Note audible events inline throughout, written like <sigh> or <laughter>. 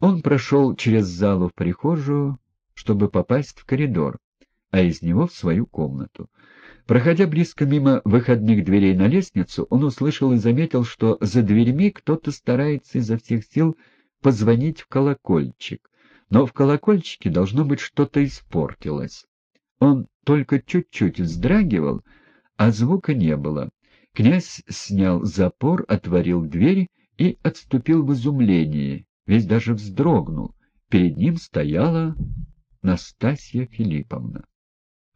Он прошел через залу в прихожую, чтобы попасть в коридор, а из него в свою комнату. Проходя близко мимо выходных дверей на лестницу, он услышал и заметил, что за дверьми кто-то старается изо всех сил позвонить в колокольчик, но в колокольчике должно быть что-то испортилось. Он только чуть-чуть вздрагивал, а звука не было. Князь снял запор, отворил дверь и отступил в изумлении, весь даже вздрогнул. Перед ним стояла Настасья Филипповна.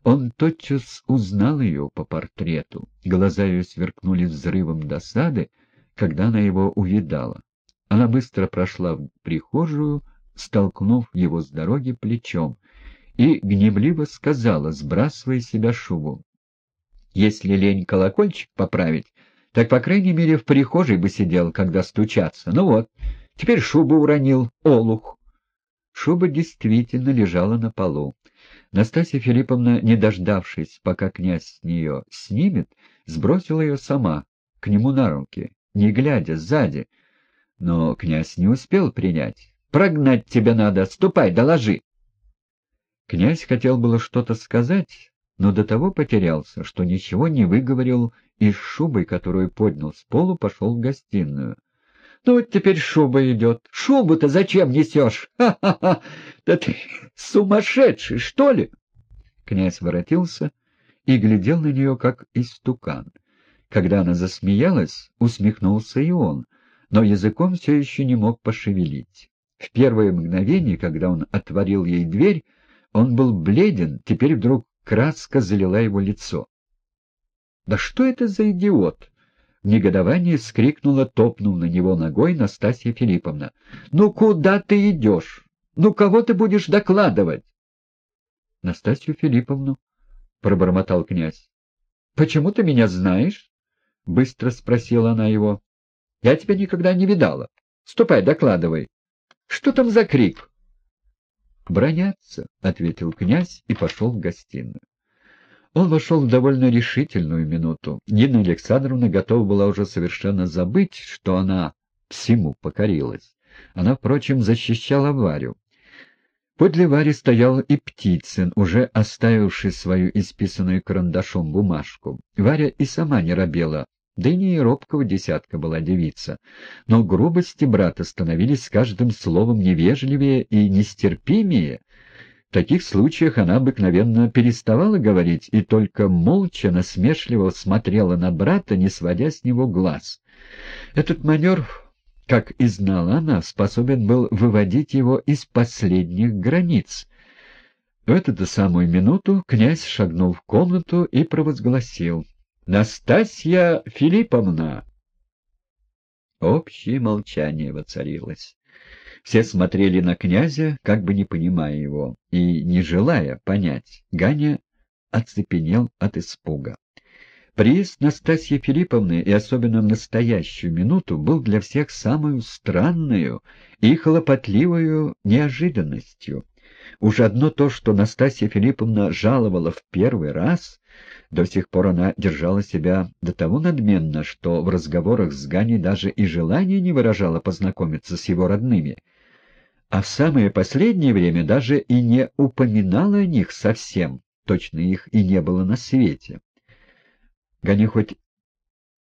Он тотчас узнал ее по портрету. Глаза ее сверкнули взрывом досады, когда она его увидала. Она быстро прошла в прихожую, столкнув его с дороги плечом, и гневливо сказала, сбрасывая с себя шубу. «Если лень колокольчик поправить, так, по крайней мере, в прихожей бы сидел, когда стучаться. Ну вот, теперь шубу уронил, олух». Шуба действительно лежала на полу. Настасья Филипповна, не дождавшись, пока князь с нее снимет, сбросила ее сама, к нему на руки, не глядя, сзади. Но князь не успел принять. «Прогнать тебя надо! Ступай, доложи!» Князь хотел было что-то сказать, но до того потерялся, что ничего не выговорил и с шубой, которую поднял с полу, пошел в гостиную. Вот теперь шуба идет. Шубу-то зачем несешь? Ха-ха-ха! Да ты сумасшедший, что ли? Князь воротился и глядел на нее, как истукан. Когда она засмеялась, усмехнулся и он, но языком все еще не мог пошевелить. В первое мгновение, когда он отворил ей дверь, он был бледен, теперь вдруг краска залила его лицо. «Да что это за идиот?» В негодовании скрикнула, топнув на него ногой Настасья Филипповна. «Ну куда ты идешь? Ну кого ты будешь докладывать?» «Настасью Филипповну», — пробормотал князь. «Почему ты меня знаешь?» — быстро спросила она его. «Я тебя никогда не видала. Ступай, докладывай. Что там за крик?» «Бронятся», — ответил князь и пошел в гостиную. Он вошел в довольно решительную минуту. Нина Александровна готова была уже совершенно забыть, что она всему покорилась. Она, впрочем, защищала Варю. Подле Вари стоял и Птицын, уже оставивший свою исписанную карандашом бумажку. Варя и сама не робела, да и не робкого десятка была девица. Но грубости брата становились с каждым словом невежливее и нестерпимее, в таких случаях она обыкновенно переставала говорить и только молча насмешливо смотрела на брата, не сводя с него глаз. Этот манер, как и знала она, способен был выводить его из последних границ. В эту самую минуту князь шагнул в комнату и провозгласил «Настасья Филипповна!» Общее молчание воцарилось. Все смотрели на князя, как бы не понимая его, и не желая понять. Ганя оцепенел от испуга. Приезд Настасьи Филипповны, и особенно в настоящую минуту, был для всех самую странную и хлопотливую неожиданностью. Уж одно то, что Настасья Филипповна жаловала в первый раз, до сих пор она держала себя до того надменно, что в разговорах с Ганей даже и желания не выражала познакомиться с его родными — а в самое последнее время даже и не упоминала о них совсем, точно их и не было на свете. Гани хоть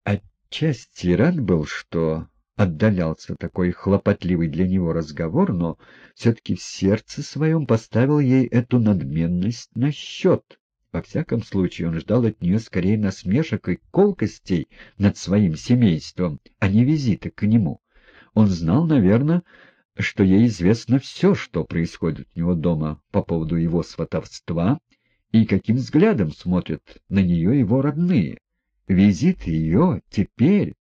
отчасти рад был, что отдалялся такой хлопотливый для него разговор, но все-таки в сердце своем поставил ей эту надменность на счет. Во всяком случае, он ждал от нее скорее насмешек и колкостей над своим семейством, а не визита к нему. Он знал, наверное, что ей известно все, что происходит у него дома по поводу его сватовства и каким взглядом смотрят на нее его родные. Визит ее теперь,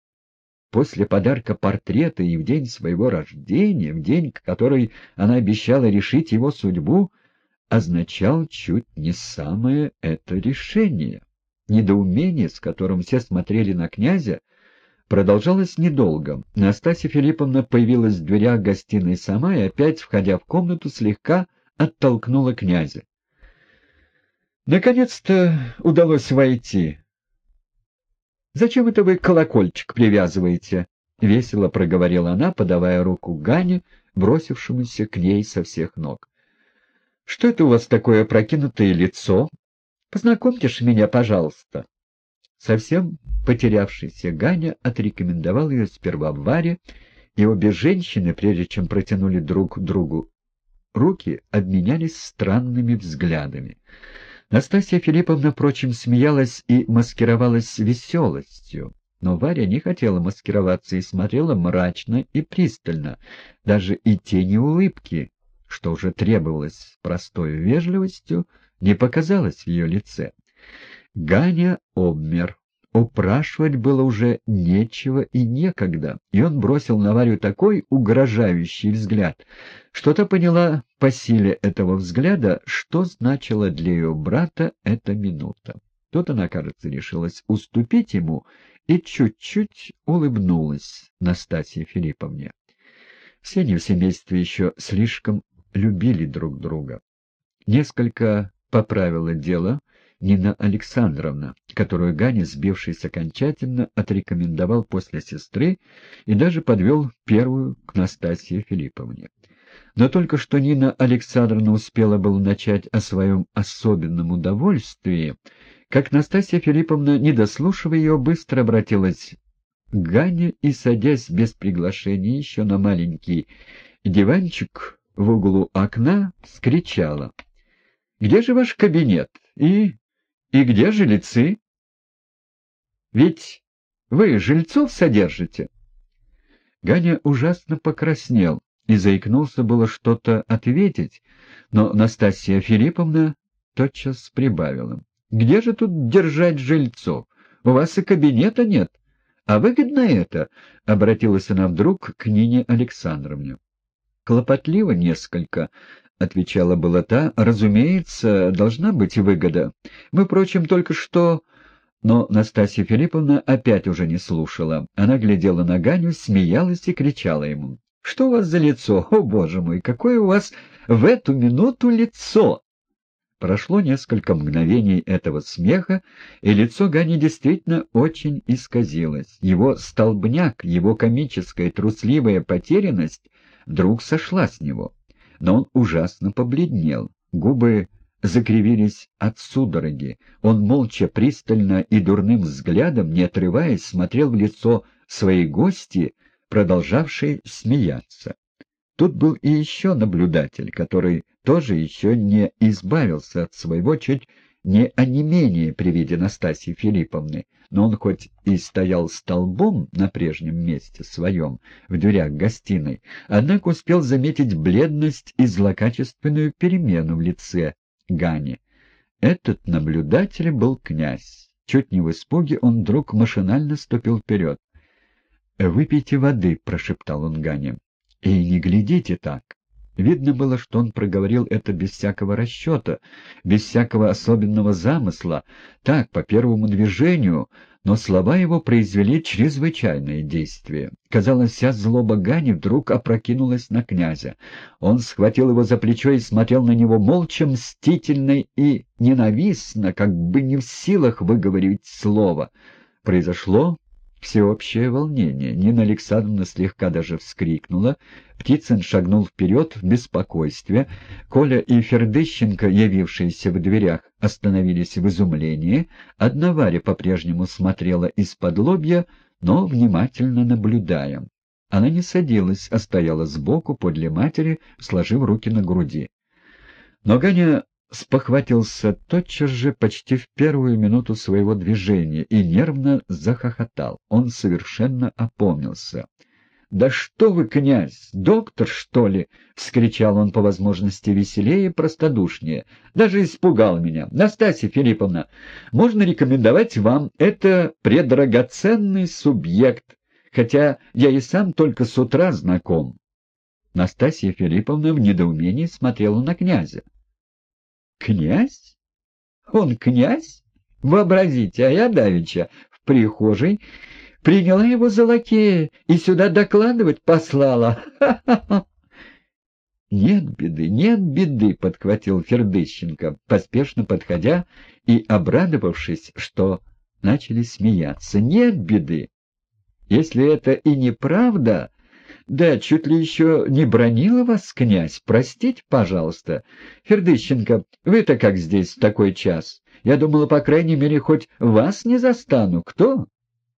после подарка портрета и в день своего рождения, в день, который она обещала решить его судьбу, означал чуть не самое это решение. Недоумение, с которым все смотрели на князя, продолжалось недолго. Настасья Филипповна появилась в дверях гостиной сама и опять, входя в комнату, слегка оттолкнула князя. «Наконец-то удалось войти. Зачем это вы колокольчик привязываете?» — весело проговорила она, подавая руку Гане, бросившемуся к ней со всех ног. — Что это у вас такое прокинутое лицо? Познакомьтесь меня, пожалуйста. Совсем потерявшийся Ганя отрекомендовал ее сперва Варе, и обе женщины, прежде чем протянули друг другу руки, обменялись странными взглядами. Настасья Филипповна, впрочем, смеялась и маскировалась веселостью. Но Варя не хотела маскироваться и смотрела мрачно и пристально, даже и тени улыбки, что уже требовалось простой вежливостью, не показалось в ее лице. Ганя обмер. Упрашивать было уже нечего и некогда, и он бросил на Варю такой угрожающий взгляд, что-то поняла по силе этого взгляда, что значила для ее брата эта минута. Тут она, кажется, решилась уступить ему и чуть-чуть улыбнулась Настасье Филипповне. Все они в семействе еще слишком любили друг друга. Несколько поправила дело Нина Александровна, которую Ганя, сбившись окончательно, отрекомендовал после сестры и даже подвел первую к Настасье Филипповне. Но только что Нина Александровна успела было начать о своем особенном удовольствии, как Настасья Филипповна, не дослушав ее, быстро обратилась к Гане и, садясь без приглашения еще на маленький диванчик в углу окна, скричала. — Где же ваш кабинет? И и где жильцы? Ведь вы жильцов содержите. Ганя ужасно покраснел и заикнулся было что-то ответить, но Настасья Филипповна тотчас прибавила. «Где же тут держать жильцов? У вас и кабинета нет. А выгодно это?» — обратилась она вдруг к Нине Александровне. Клопотливо несколько, отвечала была та, — разумеется, должна быть выгода. Мы, впрочем, только что... Но Настасья Филипповна опять уже не слушала. Она глядела на Ганю, смеялась и кричала ему. — Что у вас за лицо? О, боже мой, какое у вас в эту минуту лицо! Прошло несколько мгновений этого смеха, и лицо Гани действительно очень исказилось. Его столбняк, его комическая трусливая потерянность вдруг сошла с него но он ужасно побледнел. Губы закривились от судороги. Он молча, пристально и дурным взглядом, не отрываясь, смотрел в лицо своей гости, продолжавшей смеяться. Тут был и еще наблюдатель, который тоже еще не избавился от своего чуть не онемение при виде Настасьи Филипповны, но он хоть и стоял столбом на прежнем месте своем, в дверях гостиной, однако успел заметить бледность и злокачественную перемену в лице Гани. Этот наблюдатель был князь. Чуть не в испуге он вдруг машинально ступил вперед. «Выпейте воды», — прошептал он Гане. «И не глядите так. Видно было, что он проговорил это без всякого расчета, без всякого особенного замысла, так, по первому движению, но слова его произвели чрезвычайное действие. Казалось, вся злоба Гани вдруг опрокинулась на князя. Он схватил его за плечо и смотрел на него молча, мстительно и ненавистно, как бы не в силах выговорить слово. Произошло всеобщее волнение. Нина Александровна слегка даже вскрикнула. Птицын шагнул вперед в беспокойстве. Коля и Фердыщенко, явившиеся в дверях, остановились в изумлении. Одна Варя по-прежнему смотрела из-под лобья, но внимательно наблюдая. Она не садилась, а стояла сбоку, подле матери, сложив руки на груди. Но Ганя спохватился тотчас же почти в первую минуту своего движения и нервно захохотал. Он совершенно опомнился. «Да что вы, князь, доктор, что ли?» — вскричал он по возможности веселее и простодушнее. «Даже испугал меня. Настасья Филипповна, можно рекомендовать вам это предрагоценный субъект, хотя я и сам только с утра знаком». Настасья Филипповна в недоумении смотрела на князя. Князь? Он князь? Вообразите, а я давеча в прихожей приняла его за лакея и сюда докладывать послала. <laughs> «Нет беды, нет беды», — подхватил Фердыщенко, поспешно подходя и обрадовавшись, что начали смеяться. «Нет беды. Если это и неправда, Да, чуть ли еще не бронила вас, князь. Простите, пожалуйста. Фердыщенко, вы-то как здесь в такой час? Я думала, по крайней мере, хоть вас не застану. Кто?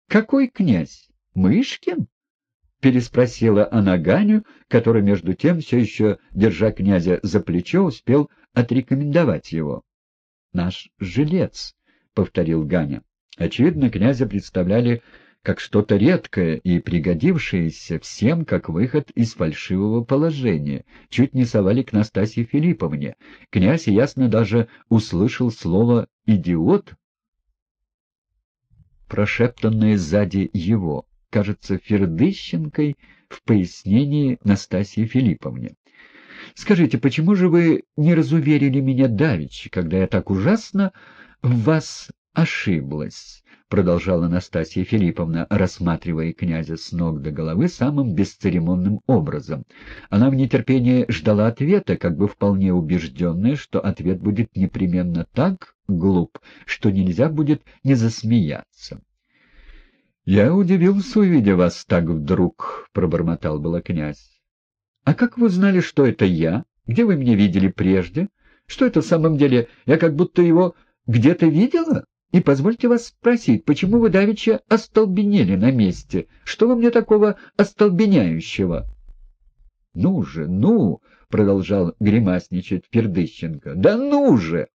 Какой князь? Мышкин? Переспросила она Ганю, который, между тем, все еще, держа князя за плечо, успел отрекомендовать его. — Наш жилец, — повторил Ганя. Очевидно, князя представляли как что-то редкое и пригодившееся всем как выход из фальшивого положения. Чуть не совали к Настасье Филипповне. Князь ясно даже услышал слово «идиот», прошептанное сзади его, кажется, Фердыщенкой в пояснении Настасье Филипповне. «Скажите, почему же вы не разуверили меня давеча, когда я так ужасно в вас ошиблась?» Продолжала Настасья Филипповна, рассматривая князя с ног до головы самым бесцеремонным образом. Она в нетерпении ждала ответа, как бы вполне убежденная, что ответ будет непременно так глуп, что нельзя будет не засмеяться. — Я удивился, увидя вас так вдруг, — пробормотал было князь. — А как вы знали, что это я? Где вы меня видели прежде? Что это в самом деле? Я как будто его где-то видела? И позвольте вас спросить, почему вы давеча остолбенели на месте? Что во мне такого остолбеняющего? — Ну же, ну! — продолжал гримасничать Пердыщенко. — Да ну же!